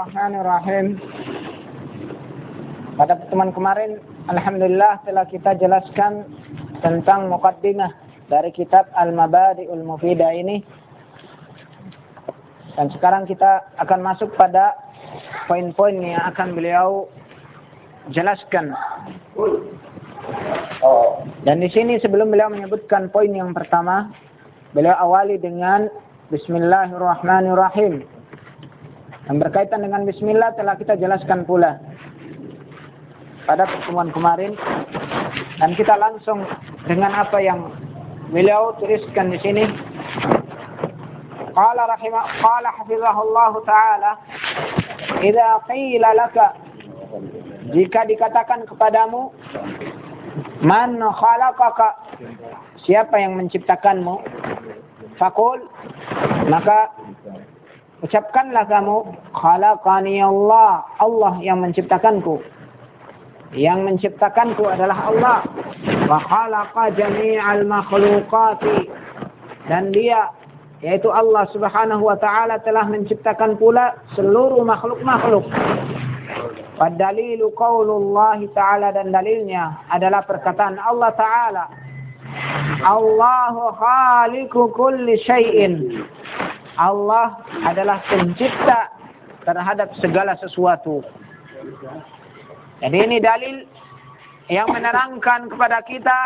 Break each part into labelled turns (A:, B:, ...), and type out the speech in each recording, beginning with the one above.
A: Bismillahirrahmanirrahim. Pada pertemuan kemarin, Alhamdulillah telah kita jelaskan tentang mukaddimah dari kitab Al-Mabadi'ul Mufidah ini. Dan sekarang kita akan masuk pada poin-poin yang akan beliau jelaskan. Dan di sini sebelum beliau menyebutkan poin yang pertama, beliau awali dengan Bismillahirrahmanirrahim. Yang berkaitan dengan bismillah telah kita jelaskan pula. Pada pertemuan kemarin. Dan kita langsung dengan apa yang beliau tuliskan di sini. Qala rahimah qala hafizahullah taala idza qila laka jika dikatakan kepadamu man khalaqaka siapa yang menciptakanmu? Fakul maka Ucapkanlah kamu, khalaqani Allah, Allah yang menciptakanku. Yang menciptakanku adalah Allah. Wa khalaqa jami'al makhluqati. Dan dia, yaitu Allah subhanahu wa ta'ala telah menciptakan pula seluruh makhluk-makhluk. Padalilu qaulullah ta'ala dan dalilnya adalah perkataan Allah ta'ala. Allahu khaliqu kulli syai'in. Allah adalah pencipta terhadap segala sesuatu. Jadi ini dalil yang menerangkan kepada kita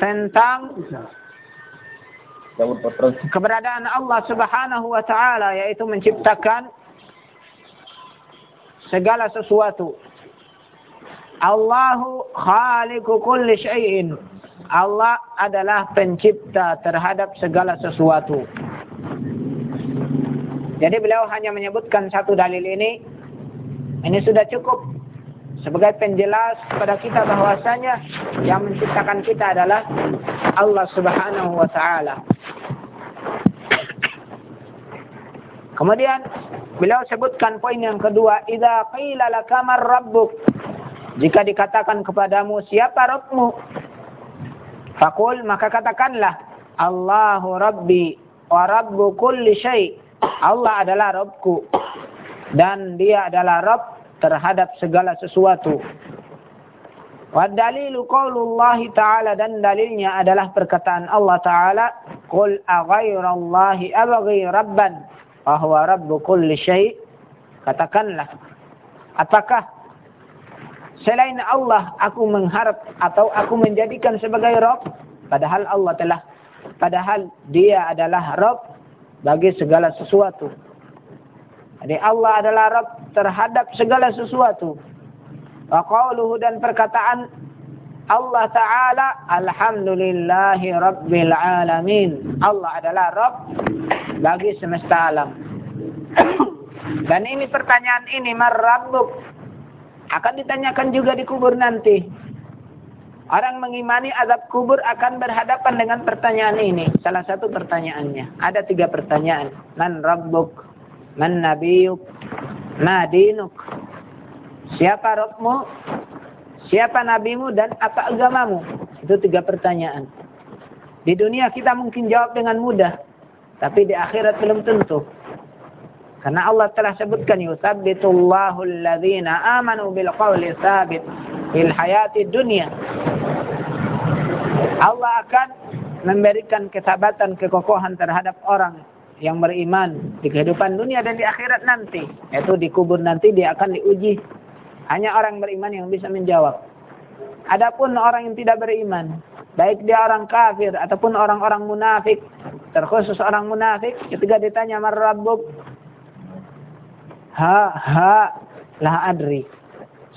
A: tentang keberadaan Allah Subhanahu wa taala yaitu menciptakan segala sesuatu. Allahu khaliqu kulli syai'in. Allah adalah pencipta terhadap segala sesuatu. Jadi beliau hanya menyebutkan satu dalil ini. Ini sudah cukup sebagai penjelas kepada kita bahwasanya yang menciptakan kita adalah Allah Subhanahu wa taala. Kemudian beliau sebutkan poin yang kedua, idza qila laka rabbuk? Jika dikatakan kepadamu siapa Rabbmu? Fakul maka katakanlah Allahu Rabbi wa Rabbu kulli syai' Allah adalah Rabbku. Dan dia adalah Rabb terhadap segala sesuatu. Wa dalilu qaulullah ta'ala dan dalilnya adalah perkataan Allah ta'ala Qul aghairallahi abghi rabban wa huwa rabbu kulli syai' Katakanlah apakah selain Allah aku mengharap atau aku menjadikan sebagai Rabb? Padahal Allah telah padahal dia adalah Rabb bagi segala sesuatu. Jadi Allah adalah Rabb terhadap segala sesuatu. Wa qawluhu dan perkataan Allah Ta'ala Alhamdulillahi Rabbil Alamin. Allah adalah Rabb bagi semesta alam. Dan ini pertanyaan ini, Mar? Akan ditanyakan juga di kubur nanti. Orang mengimani azab kubur akan berhadapan dengan pertanyaan ini. Salah satu pertanyaannya. Ada tiga pertanyaan. Man rabbuk? Man nabiyuk? Ma dinuk? Siapa Rabbmu? Siapa nabimu? Dan apa agamamu? Itu tiga pertanyaan. Di dunia kita mungkin jawab dengan mudah. Tapi di akhirat belum tentu. Karena Allah telah sebutkan yuthabbitullahu alladhina amanu bil qawli thabit fil hayati dunia Allah akan memberikan kesabatan, kekokohan terhadap orang yang beriman di kehidupan dunia dan di akhirat nanti. Yaitu di kubur nanti dia akan diuji. Hanya orang beriman yang bisa menjawab. Adapun orang yang tidak beriman, baik dia orang kafir ataupun orang-orang munafik, terkhusus orang munafik, ketika ditanya marrabbuk, ha ha lah adri.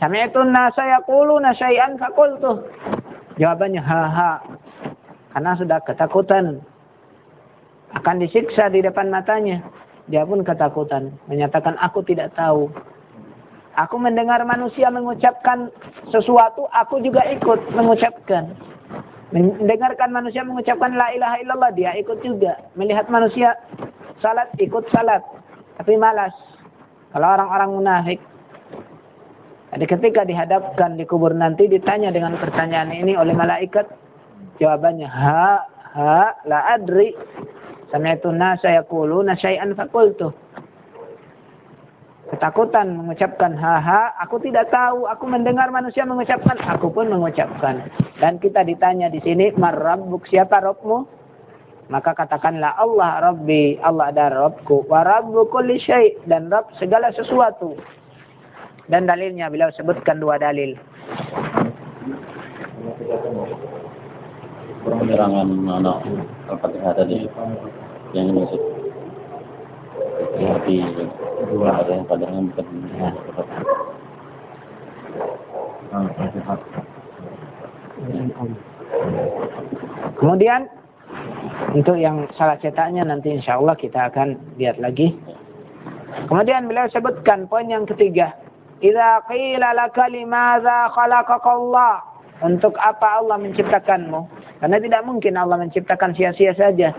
A: Sami'tu nasa yaquluna syai'an faqultu. Jawabannya ha ha. Karena sudah ketakutan. Akan disiksa di depan matanya. Dia pun ketakutan. Menyatakan aku tidak tahu. Aku mendengar manusia mengucapkan sesuatu, aku juga ikut mengucapkan. Mendengarkan manusia mengucapkan la ilaha illallah, dia ikut juga. Melihat manusia salat, ikut salat. Tapi malas. Kalau orang-orang munafik. Jadi ketika dihadapkan di kubur nanti ditanya dengan pertanyaan ini oleh malaikat, Jawabannya ha ha la adri. Sami'tu nasa yaquluna syai'an faqultu. ketakutan mengucapkan haha, aku tidak tahu, aku mendengar manusia mengucapkan, aku pun mengucapkan. Dan kita ditanya di sini, marrabbuk siapa Robmu? Maka katakanlah Allah Rabbi, Allah adalah Rabbku, wa Rabbu kulli syai dan Rabb segala sesuatu. Dan dalilnya beliau sebutkan dua dalil.
B: Penerangan mana Al-Fatihah tadi yang maksud hati dua ada yang kadang bukan
A: Kemudian untuk yang salah cetaknya nanti insya Allah kita akan lihat lagi. Kemudian beliau sebutkan poin yang ketiga. Idza qila laka limadza khalaqakallah? Untuk apa Allah menciptakanmu? Karena tidak mungkin Allah menciptakan sia-sia saja.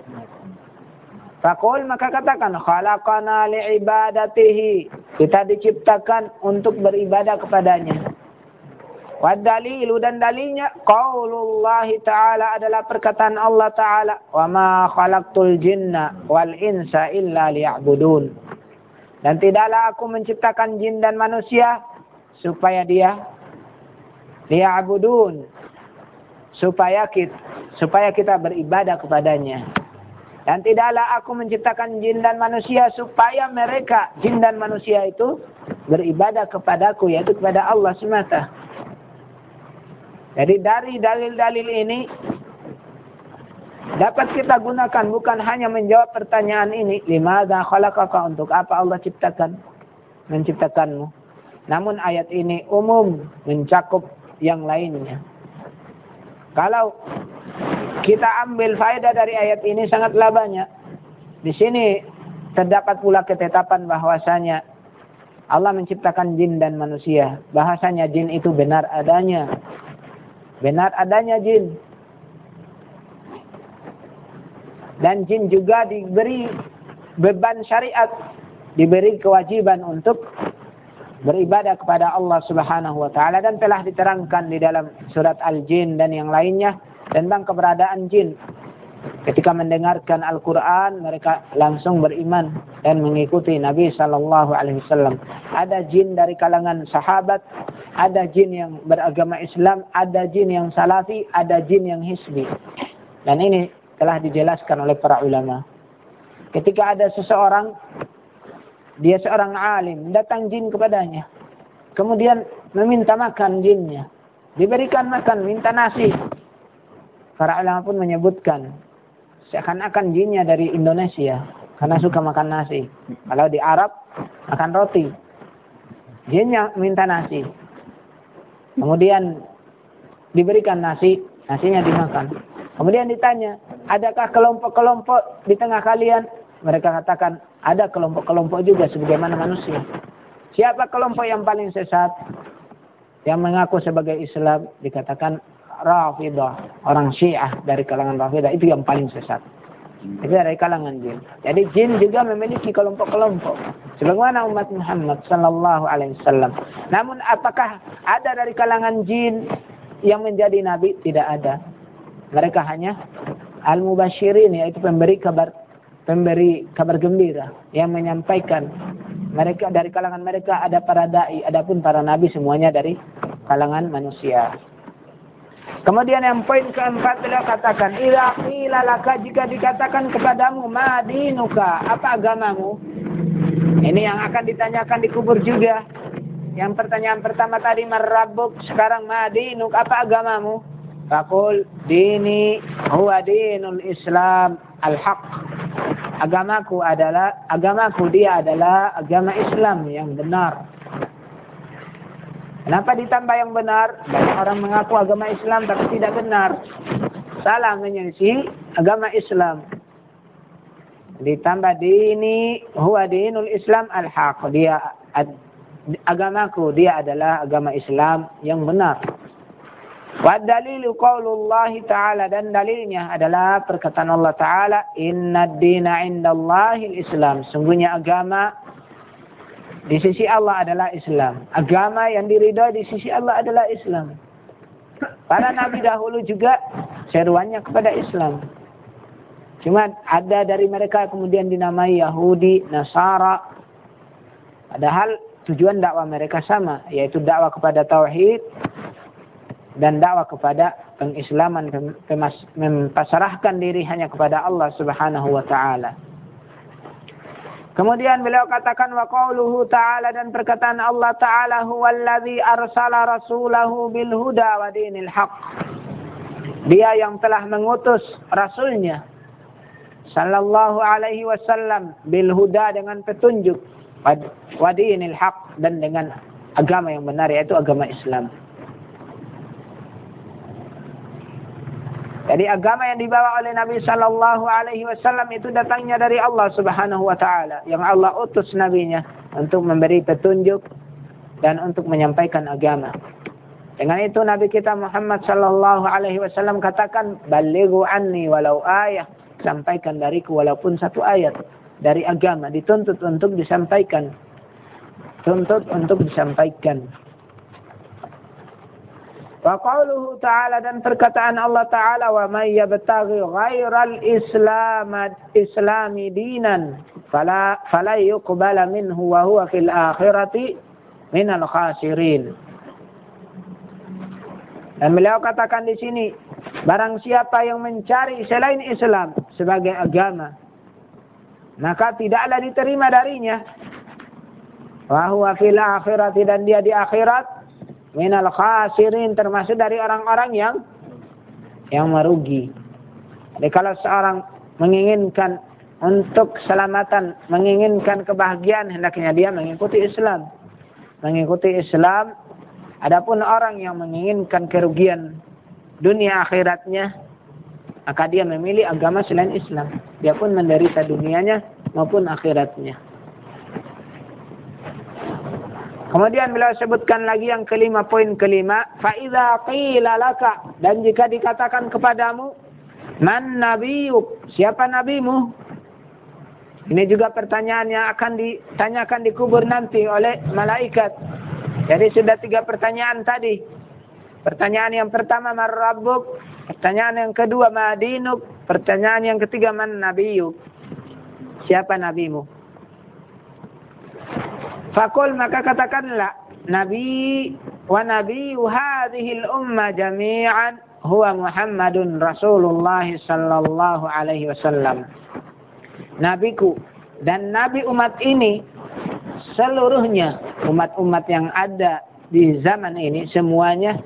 A: Fakul maka katakan khalaqana li'ibadatihi. Kita diciptakan untuk beribadah kepadanya. Wadalilu dan dalilnya qaulullah ta'ala adalah perkataan Allah ta'ala wa ma khalaqtul jinna wal insa illa liya'budun. Dan tidaklah aku menciptakan jin dan manusia supaya dia liya'budun. Supaya kita supaya kita beribadah kepadanya. Dan tidaklah aku menciptakan jin dan manusia supaya mereka jin dan manusia itu beribadah kepadaku yaitu kepada Allah semata. Jadi dari dalil-dalil ini dapat kita gunakan bukan hanya menjawab pertanyaan ini, lima khalaqaka untuk apa Allah ciptakan menciptakanmu. Namun ayat ini umum mencakup yang lainnya. Kalau kita ambil faedah dari ayat ini sangatlah banyak. Di sini terdapat pula ketetapan bahwasanya Allah menciptakan jin dan manusia. Bahasanya jin itu benar adanya benar adanya jin. Dan jin juga diberi beban syariat, diberi kewajiban untuk beribadah kepada Allah Subhanahu wa taala dan telah diterangkan di dalam surat Al-Jin dan yang lainnya tentang keberadaan jin. Ketika mendengarkan Al-Qur'an mereka langsung beriman dan mengikuti Nabi sallallahu alaihi wasallam. Ada jin dari kalangan sahabat ada jin yang beragama Islam, ada jin yang salafi, ada jin yang hisbi. Dan ini telah dijelaskan oleh para ulama. Ketika ada seseorang, dia seorang alim, datang jin kepadanya. Kemudian meminta makan jinnya. Diberikan makan, minta nasi. Para ulama pun menyebutkan, seakan-akan jinnya dari Indonesia. Karena suka makan nasi. Kalau di Arab, makan roti. Jinnya minta nasi. Kemudian diberikan nasi, nasinya dimakan. Kemudian ditanya, adakah kelompok-kelompok di tengah kalian? Mereka katakan, ada kelompok-kelompok juga sebagaimana manusia. Siapa kelompok yang paling sesat? Yang mengaku sebagai Islam dikatakan Rafidah, orang Syiah dari kalangan Rafidah itu yang paling sesat. Itu dari kalangan jin. Jadi jin juga memiliki kelompok-kelompok. Sebagaimana umat Muhammad sallallahu alaihi wasallam. Namun apakah ada dari kalangan jin yang menjadi nabi? Tidak ada. Mereka hanya al-mubasyirin yaitu pemberi kabar pemberi kabar gembira yang menyampaikan mereka dari kalangan mereka ada para dai, adapun para nabi semuanya dari kalangan manusia. Kemudian yang poin keempat beliau katakan, Ila laka jika dikatakan kepadamu, madinuka, apa agamamu? Ini yang akan ditanyakan di kubur juga. Yang pertanyaan pertama tadi marabuk, sekarang madinuk, apa agamamu? Fakul dini huwa dinul Islam al-haq. Agamaku adalah agamaku dia adalah agama Islam yang benar. Kenapa ditambah yang benar? Banyak orang mengaku agama Islam tapi tidak benar. Salah menyelisih agama Islam. Ditambah dini huwa dinul Islam al-haq. Dia agamaku dia adalah agama Islam yang benar. Wa dalilu qaulullah ta'ala dan dalilnya adalah perkataan Allah Ta'ala inna dina indallahi islam Sungguhnya agama di sisi Allah adalah Islam. Agama yang diridhoi di sisi Allah adalah Islam. Para nabi dahulu juga seruannya kepada Islam. Cuma ada dari mereka kemudian dinamai Yahudi, Nasara. Padahal tujuan dakwah mereka sama, yaitu dakwah kepada tauhid dan dakwah kepada pengislaman, mempasrahkan diri hanya kepada Allah Subhanahu wa taala. Kemudian beliau katakan wa qauluhu ta'ala dan perkataan Allah ta'ala huwallazi arsala rasulahu bil huda wa dinil haq. Dia yang telah mengutus rasulnya sallallahu alaihi wasallam bil huda dengan petunjuk wa dinil haq dan dengan agama yang benar yaitu agama Islam. Jadi agama yang dibawa oleh Nabi Shallallahu Alaihi Wasallam itu datangnya dari Allah Subhanahu Wa Taala yang Allah utus nabinya untuk memberi petunjuk dan untuk menyampaikan agama. Dengan itu Nabi kita Muhammad Shallallahu Alaihi Wasallam katakan balighu anni walau ayat sampaikan dariku walaupun satu ayat dari agama dituntut untuk disampaikan tuntut untuk disampaikan Wa qauluhu ta'ala dan perkataan Allah ta'ala wa may yabtaghi ghairal islam islami dinan fala fala yuqbala minhu wa huwa fil akhirati minal khasirin. Dan beliau katakan di sini, barang siapa yang mencari selain Islam sebagai agama, maka tidaklah diterima darinya. Wa huwa fil akhirati dan dia di akhirat minal khasirin termasuk dari orang-orang yang yang merugi. Jadi kalau seorang menginginkan untuk keselamatan, menginginkan kebahagiaan, hendaknya dia mengikuti Islam. Mengikuti Islam. Adapun orang yang menginginkan kerugian dunia akhiratnya, maka dia memilih agama selain Islam. Dia pun menderita dunianya maupun akhiratnya. Kemudian beliau sebutkan lagi yang kelima, poin kelima. Fa'idha qila laka. Dan jika dikatakan kepadamu, Man nabiyuk? Siapa nabimu? Ini juga pertanyaan yang akan ditanyakan di kubur nanti oleh malaikat. Jadi sudah tiga pertanyaan tadi. Pertanyaan yang pertama, Man? Pertanyaan yang kedua, Madinuk? Pertanyaan yang ketiga, Man nabiyuk? Siapa nabimu? Fakul maka katakanlah Nabi wa Nabi hadhil umma jami'an huwa Muhammadun Rasulullah sallallahu alaihi wasallam. Nabiku dan nabi umat ini seluruhnya umat-umat yang ada di zaman ini semuanya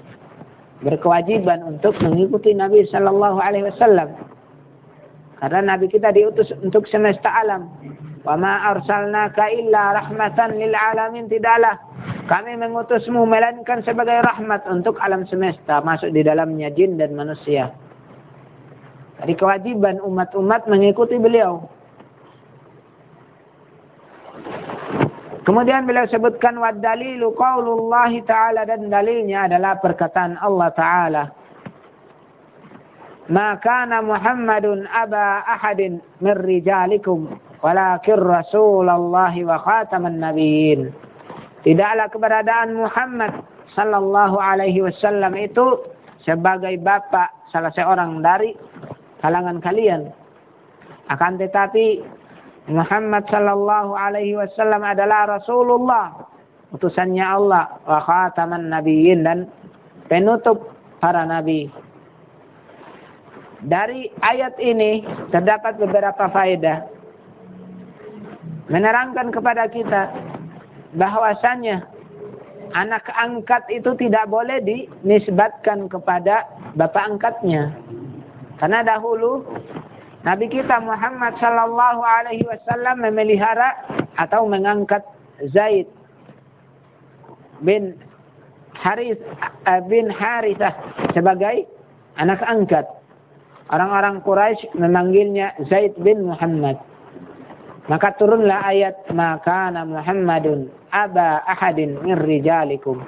A: berkewajiban untuk mengikuti Nabi sallallahu alaihi wasallam. Karena nabi kita diutus untuk semesta alam. Wa ma arsalnaka illa rahmatan lil alamin tidaklah kami mengutusmu melainkan sebagai rahmat untuk alam semesta masuk di dalamnya jin dan manusia. Jadi kewajiban umat-umat mengikuti beliau. Kemudian beliau sebutkan wa dalilu qaulullah ta'ala dan dalilnya adalah perkataan Allah ta'ala. Ma kana Muhammadun aba ahadin min rijalikum walakin Rasulullah wa khataman nabiyyin. Tidaklah keberadaan Muhammad sallallahu alaihi wasallam itu sebagai bapak salah seorang dari kalangan kalian. Akan tetapi Muhammad sallallahu alaihi wasallam adalah Rasulullah, utusannya Allah wa khataman nabiyyin dan penutup para nabi. Dari ayat ini terdapat beberapa faedah menerangkan kepada kita bahwasannya anak angkat itu tidak boleh dinisbatkan kepada bapak angkatnya. Karena dahulu Nabi kita Muhammad sallallahu alaihi wasallam memelihara atau mengangkat Zaid bin Haris eh, bin Harithah sebagai anak angkat. Orang-orang Quraisy memanggilnya Zaid bin Muhammad. Maka turunlah ayat maka Muhammadun aba ahadin min rijalikum.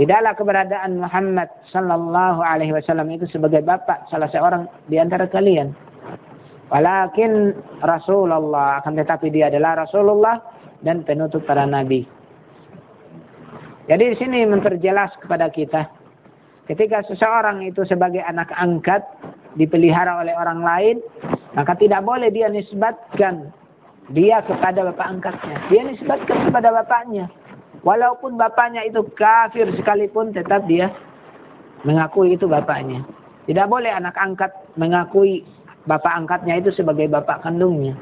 A: Tidaklah keberadaan Muhammad sallallahu alaihi wasallam itu sebagai bapak salah seorang di antara kalian. Walakin Rasulullah akan tetapi dia adalah Rasulullah dan penutup para nabi. Jadi di sini memperjelas kepada kita ketika seseorang itu sebagai anak angkat dipelihara oleh orang lain, maka tidak boleh dia nisbatkan dia kepada bapak angkatnya. Dia nisbatkan kepada bapaknya. Walaupun bapaknya itu kafir sekalipun tetap dia mengakui itu bapaknya. Tidak boleh anak angkat mengakui bapak angkatnya itu sebagai bapak kandungnya.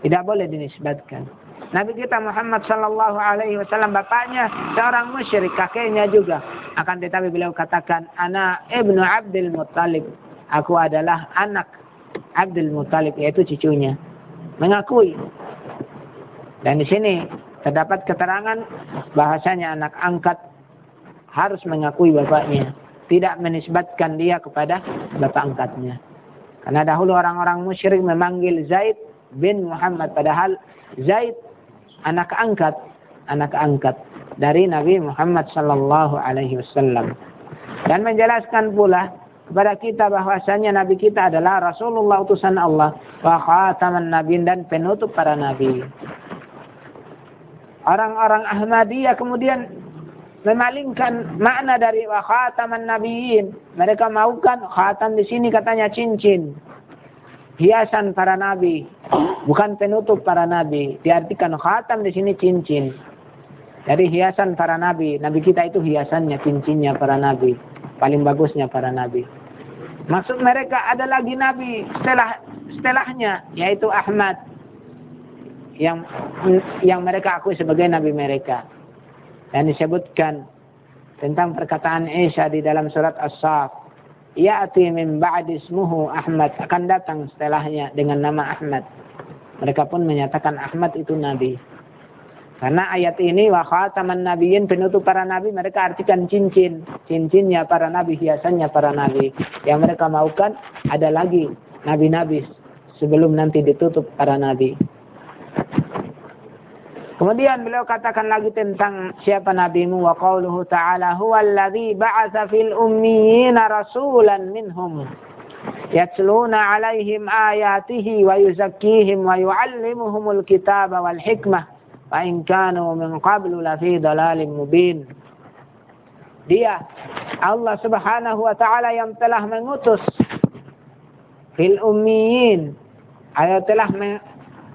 A: Tidak boleh dinisbatkan. Nabi kita Muhammad Sallallahu Alaihi Wasallam bapaknya seorang musyrik, kakeknya juga. Akan tetapi beliau katakan, anak ibnu Abdul Muttalib. Aku adalah anak Abdul Muttalib, yaitu cucunya. Mengakui. Dan di sini terdapat keterangan bahasanya anak angkat harus mengakui bapaknya. Tidak menisbatkan dia kepada bapak angkatnya. Karena dahulu orang-orang musyrik memanggil Zaid bin Muhammad. Padahal Zaid anak angkat, anak angkat dari Nabi Muhammad sallallahu alaihi wasallam. Dan menjelaskan pula kepada kita bahwasanya nabi kita adalah Rasulullah utusan Allah wa khataman nabiin dan penutup para nabi. Orang-orang Ahmadiyah kemudian memalingkan makna dari wa khataman nabiin. Mereka maukan khatam di sini katanya cincin hiasan para nabi, bukan penutup para nabi. Diartikan khatam di sini cincin. Dari hiasan para nabi, nabi kita itu hiasannya, cincinnya para nabi, paling bagusnya para nabi. Maksud mereka ada lagi nabi setelah setelahnya, yaitu Ahmad yang yang mereka akui sebagai nabi mereka. Dan disebutkan tentang perkataan Isa di dalam surat As-Saf ya'ti min ba'di ismuhu Ahmad akan datang setelahnya dengan nama Ahmad. Mereka pun menyatakan Ahmad itu nabi. Karena ayat ini wa khataman nabiyyin penutup para nabi mereka artikan cincin, cincinnya para nabi, hiasannya para nabi. Yang mereka maukan ada lagi nabi-nabi sebelum nanti ditutup para nabi. Kemudian beliau katakan lagi tentang siapa nabimu wa qauluhu ta'ala huwallazi ba'atsa fil ummiyina rasulan minhum yatluna 'alaihim ayatihi wa yuzakkihim wa yu'allimuhumul kitaba wal hikmah in kanu min qablu lafi dalalin mubin Dia Allah Subhanahu wa taala yang telah mengutus fil ummiyin ayat telah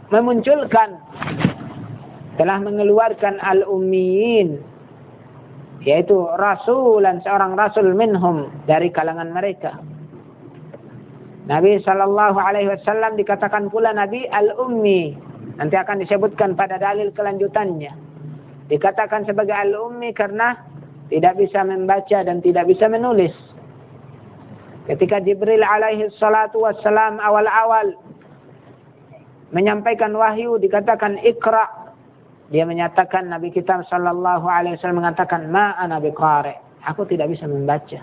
A: memunculkan telah mengeluarkan al-ummiyin yaitu rasulan seorang rasul minhum dari kalangan mereka. Nabi sallallahu alaihi wasallam dikatakan pula nabi al-ummi. Nanti akan disebutkan pada dalil kelanjutannya. Dikatakan sebagai al-ummi karena tidak bisa membaca dan tidak bisa menulis. Ketika Jibril alaihi salatu wassalam awal-awal menyampaikan wahyu dikatakan ikra dia menyatakan Nabi kita Shallallahu Alaihi Wasallam mengatakan ma ana biqari. Aku tidak bisa membaca.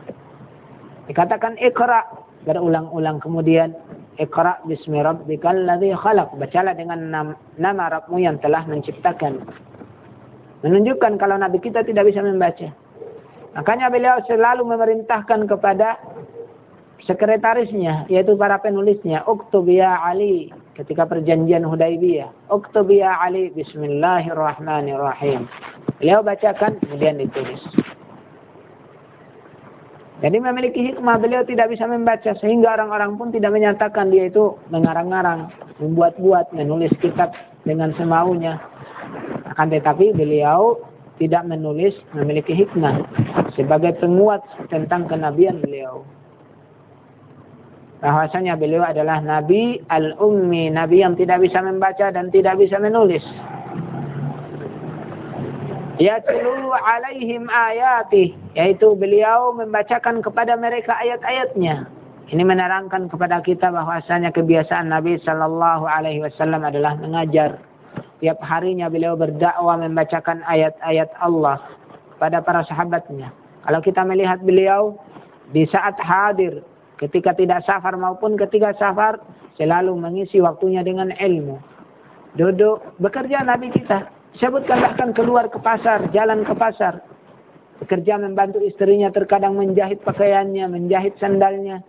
A: Dikatakan ikra berulang-ulang kemudian ikra bismi rabbikal ladzi khalaq. Bacalah dengan nama, nama Rabbmu yang telah menciptakan. Menunjukkan kalau Nabi kita tidak bisa membaca. Makanya beliau selalu memerintahkan kepada sekretarisnya yaitu para penulisnya Uktubia Ali ketika perjanjian Hudaybiyah. Uktubia Ali bismillahirrahmanirrahim. Beliau bacakan kemudian ditulis. Jadi memiliki hikmah beliau tidak bisa membaca sehingga orang-orang pun tidak menyatakan dia itu mengarang-arang, membuat-buat, menulis kitab dengan semaunya. Akan tetapi beliau tidak menulis memiliki hikmah sebagai penguat tentang kenabian beliau bahwasanya beliau adalah nabi al-ummi, nabi yang tidak bisa membaca dan tidak bisa menulis. Yatlu alaihim ayati, yaitu beliau membacakan kepada mereka ayat-ayatnya. Ini menerangkan kepada kita bahwasanya kebiasaan Nabi Shallallahu Alaihi Wasallam adalah mengajar. Tiap harinya beliau berdakwah membacakan ayat-ayat Allah pada para sahabatnya. Kalau kita melihat beliau di saat hadir Ketika tidak safar maupun ketika safar selalu mengisi waktunya dengan ilmu. Duduk bekerja Nabi kita. Sebutkan bahkan keluar ke pasar, jalan ke pasar. Bekerja membantu istrinya terkadang menjahit pakaiannya, menjahit sandalnya.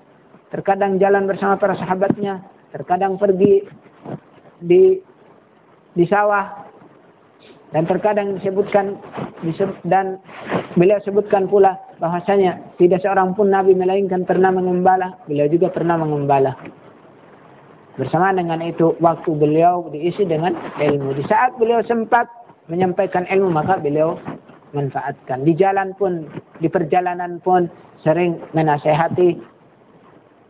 A: Terkadang jalan bersama para sahabatnya. Terkadang pergi di di sawah dan terkadang disebutkan dan beliau sebutkan pula bahwasanya tidak seorang pun nabi melainkan pernah mengembala beliau juga pernah mengembala Bersamaan dengan itu, waktu beliau diisi dengan ilmu. Di saat beliau sempat menyampaikan ilmu, maka beliau manfaatkan. Di jalan pun, di perjalanan pun sering menasehati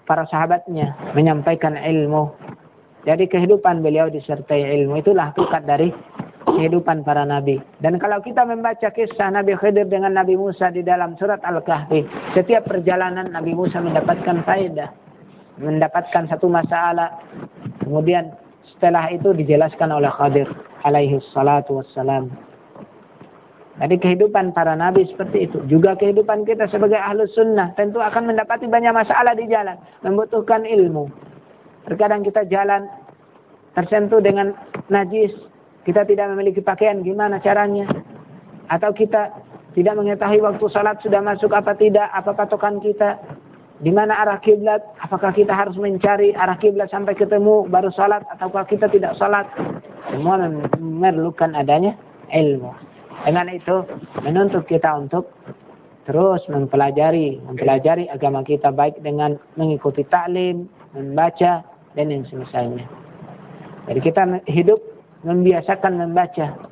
A: para sahabatnya, menyampaikan ilmu. Jadi kehidupan beliau disertai ilmu. Itulah tukat dari kehidupan para nabi. Dan kalau kita membaca kisah Nabi Khidir dengan Nabi Musa di dalam surat Al-Kahfi, setiap perjalanan Nabi Musa mendapatkan faedah mendapatkan satu masalah. Kemudian setelah itu dijelaskan oleh Khadir alaihi salatu wassalam. Jadi kehidupan para nabi seperti itu. Juga kehidupan kita sebagai ahlus sunnah tentu akan mendapati banyak masalah di jalan. Membutuhkan ilmu. Terkadang kita jalan tersentuh dengan najis. Kita tidak memiliki pakaian gimana caranya. Atau kita tidak mengetahui waktu salat sudah masuk apa tidak. Apa patokan kita. Di mana arah kiblat? Apakah kita harus mencari arah kiblat sampai ketemu baru salat ataukah kita tidak salat? Semua memerlukan adanya ilmu. Dengan itu menuntut kita untuk terus mempelajari, mempelajari agama kita baik dengan mengikuti taklim, membaca dan yang semisalnya. Jadi kita hidup membiasakan membaca.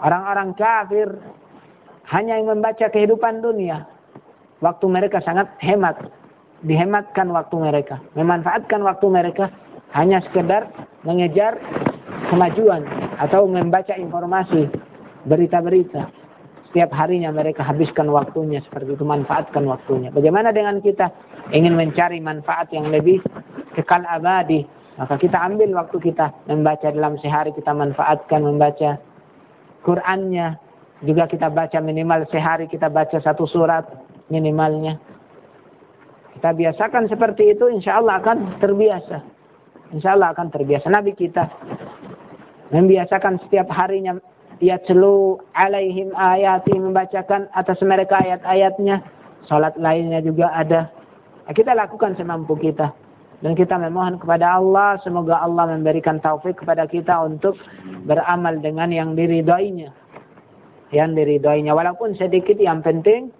A: Orang-orang kafir hanya yang membaca kehidupan dunia, waktu mereka sangat hemat. Dihematkan waktu mereka. Memanfaatkan waktu mereka hanya sekedar mengejar kemajuan atau membaca informasi, berita-berita. Setiap harinya mereka habiskan waktunya seperti itu, manfaatkan waktunya. Bagaimana dengan kita ingin mencari manfaat yang lebih kekal abadi, maka kita ambil waktu kita membaca dalam sehari kita manfaatkan membaca Qurannya, juga kita baca minimal sehari kita baca satu surat minimalnya. Kita biasakan seperti itu, insya Allah akan terbiasa. Insya Allah akan terbiasa. Nabi kita membiasakan setiap harinya yatlu alaihim ayati membacakan atas mereka ayat-ayatnya. Salat lainnya juga ada. Nah, kita lakukan semampu kita. Dan kita memohon kepada Allah, semoga Allah memberikan taufik kepada kita untuk beramal dengan yang diridhoinya. Yang diridhoinya. Walaupun sedikit yang penting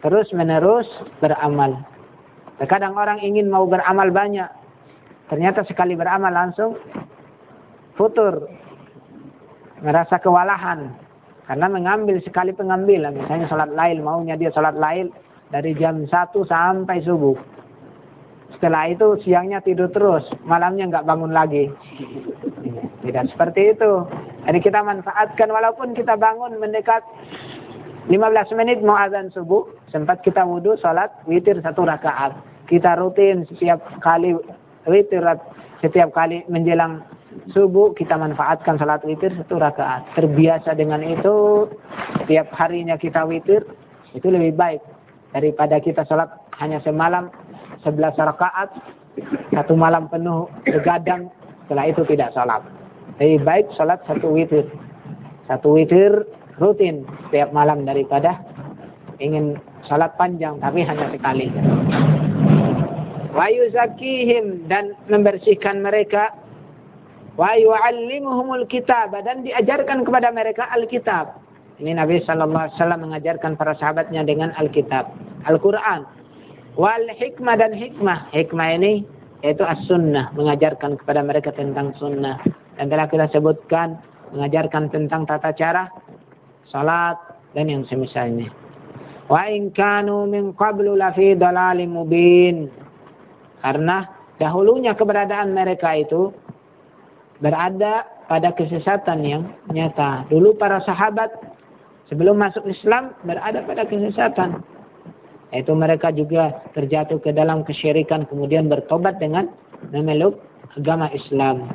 A: terus menerus beramal. Terkadang orang ingin mau beramal banyak, ternyata sekali beramal langsung futur, merasa kewalahan karena mengambil sekali pengambilan. Misalnya sholat lail, maunya dia sholat lail dari jam 1 sampai subuh. Setelah itu siangnya tidur terus, malamnya nggak bangun lagi. Tidak seperti itu. Jadi kita manfaatkan walaupun kita bangun mendekat 15 menit mau azan subuh, sempat kita wudhu, sholat, witir satu rakaat. Kita rutin setiap kali witir, setiap kali menjelang subuh, kita manfaatkan sholat witir satu rakaat. Terbiasa dengan itu, setiap harinya kita witir, itu lebih baik. Daripada kita sholat hanya semalam, 11 rakaat, satu malam penuh begadang, setelah itu tidak sholat. Lebih baik sholat satu witir. Satu witir rutin setiap malam daripada ingin salat panjang tapi hanya sekali. Wa yuzakihim dan membersihkan mereka wa yu'allimuhumul kitab dan diajarkan kepada mereka Alkitab. Ini Nabi sallallahu alaihi wasallam mengajarkan para sahabatnya dengan Alkitab, Al-Qur'an. Wal hikmah dan hikmah. Hikmah ini yaitu as-sunnah, mengajarkan kepada mereka tentang sunnah. Dan telah kita sebutkan mengajarkan tentang tata cara salat dan yang semisalnya. Wa in kanu min qablu lafi dalalim mubin. Karena dahulunya keberadaan mereka itu berada pada kesesatan yang nyata. Dulu para sahabat sebelum masuk Islam berada pada kesesatan. Itu mereka juga terjatuh ke dalam kesyirikan kemudian bertobat dengan memeluk agama Islam.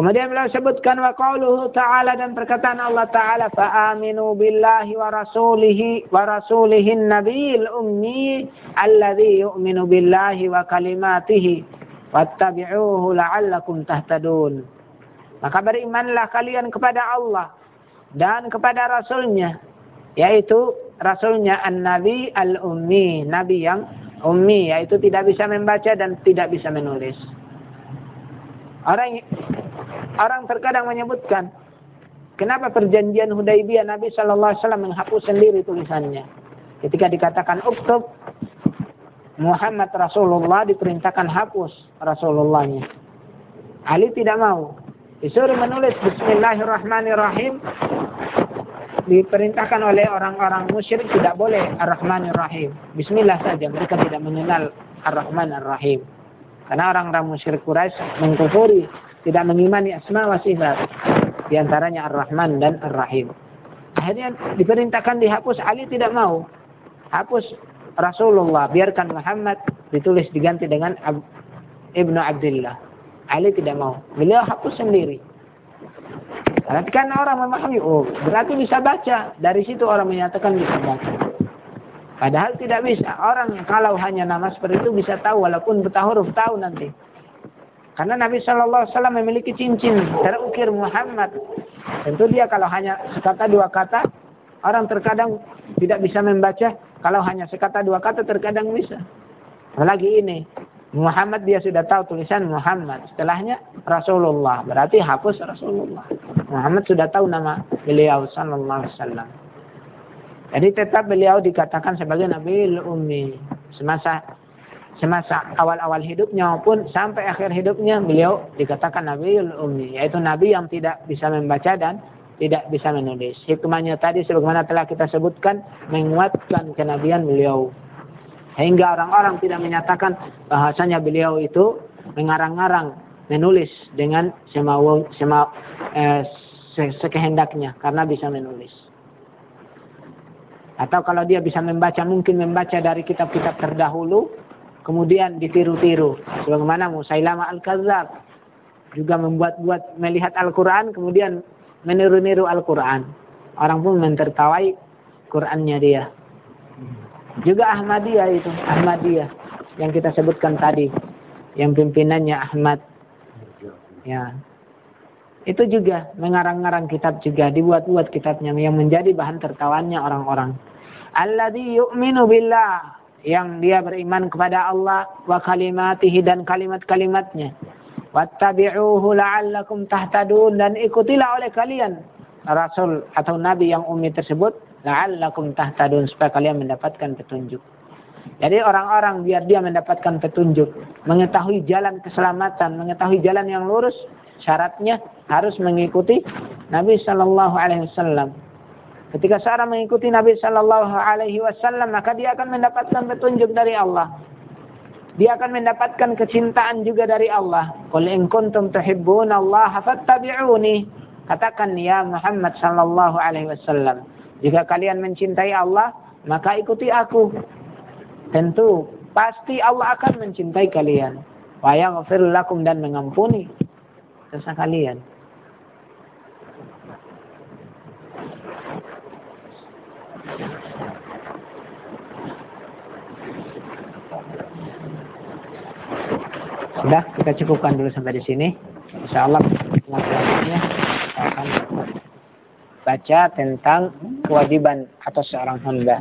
A: Kemudian beliau sebutkan wa qauluhu ta'ala dan perkataan Allah ta'ala fa'aminu billahi wa rasulihi wa rasulihin nabiyil ummi alladhi yu'minu billahi wa kalimatihi wattabi'uhu la'allakum tahtadun. Maka berimanlah kalian kepada Allah dan kepada Rasulnya yaitu Rasulnya An-Nabi Al-Ummi Nabi yang ummi yaitu tidak bisa membaca dan tidak bisa menulis. Orang orang terkadang menyebutkan kenapa perjanjian Hudaibiyah Nabi Shallallahu Alaihi Wasallam menghapus sendiri tulisannya. Ketika dikatakan uktub Muhammad Rasulullah diperintahkan hapus Rasulullahnya. Ali tidak mau. Disuruh menulis Bismillahirrahmanirrahim. Diperintahkan oleh orang-orang musyrik tidak boleh Ar-Rahmanir Rahim. Bismillah saja. Mereka tidak mengenal Ar-Rahman Ar-Rahim. Karena orang-orang musyrik Quraisy mengkufuri, tidak mengimani asma wa sifat. Di antaranya Ar-Rahman dan Ar-Rahim. Akhirnya diperintahkan dihapus, Ali tidak mau. Hapus Rasulullah, biarkan Muhammad ditulis diganti dengan Ab Ibnu Abdullah. Ali tidak mau. Beliau hapus sendiri. Berarti kan orang memahami, oh berarti bisa baca. Dari situ orang menyatakan bisa baca. Padahal tidak bisa. Orang kalau hanya nama seperti itu bisa tahu walaupun buta huruf tahu nanti. Karena Nabi Shallallahu Alaihi Wasallam memiliki cincin terukir Muhammad. Tentu dia kalau hanya sekata dua kata, orang terkadang tidak bisa membaca. Kalau hanya sekata dua kata terkadang bisa. Apalagi ini, Muhammad dia sudah tahu tulisan Muhammad. Setelahnya Rasulullah. Berarti hapus Rasulullah. Muhammad sudah tahu nama beliau sallallahu alaihi wasallam. Jadi tetap beliau dikatakan sebagai Nabi Ummi. Semasa semasa awal-awal hidupnya maupun sampai akhir hidupnya beliau dikatakan Nabi Ummi. Yaitu Nabi yang tidak bisa membaca dan tidak bisa menulis. Hikmahnya tadi sebagaimana telah kita sebutkan menguatkan kenabian beliau. Sehingga orang-orang tidak menyatakan bahasanya beliau itu mengarang-arang menulis dengan semau, semau eh, sekehendaknya karena bisa menulis. Atau kalau dia bisa membaca mungkin membaca dari kitab-kitab terdahulu kemudian ditiru-tiru sebagaimana Musailama Al-Kadzab juga membuat-buat melihat Al-Qur'an kemudian meniru-niru Al-Qur'an. Orang pun mentertawai Qur'annya dia. Juga Ahmadiyah itu, Ahmadiyah yang kita sebutkan tadi, yang pimpinannya Ahmad. Ya. Itu juga mengarang-arang kitab juga, dibuat-buat kitabnya yang menjadi bahan tertawannya orang-orang. Alladhi yu'minu billah, yang dia beriman kepada Allah wa kalimatihi dan kalimat-kalimatnya. Wattabi'uhu la'allakum tahtadun dan ikutilah oleh kalian Rasul atau Nabi yang umi tersebut la'allakum tahtadun supaya kalian mendapatkan petunjuk. Jadi orang-orang biar dia mendapatkan petunjuk, mengetahui jalan keselamatan, mengetahui jalan yang lurus, syaratnya harus mengikuti Nabi Shallallahu Alaihi Wasallam. Ketika seorang mengikuti Nabi Shallallahu Alaihi Wasallam, maka dia akan mendapatkan petunjuk dari Allah. Dia akan mendapatkan kecintaan juga dari Allah. Qul in kuntum Allah fattabi'uni. Katakan ya Muhammad sallallahu alaihi wasallam, jika kalian mencintai Allah, maka ikuti aku. Tentu pasti Allah akan mencintai kalian. Wa yaghfir lakum dan mengampuni dosa kalian. Sudah, kita cukupkan dulu sampai di sini. Insya Allah selanjutnya akan baca tentang kewajiban atas seorang hamba.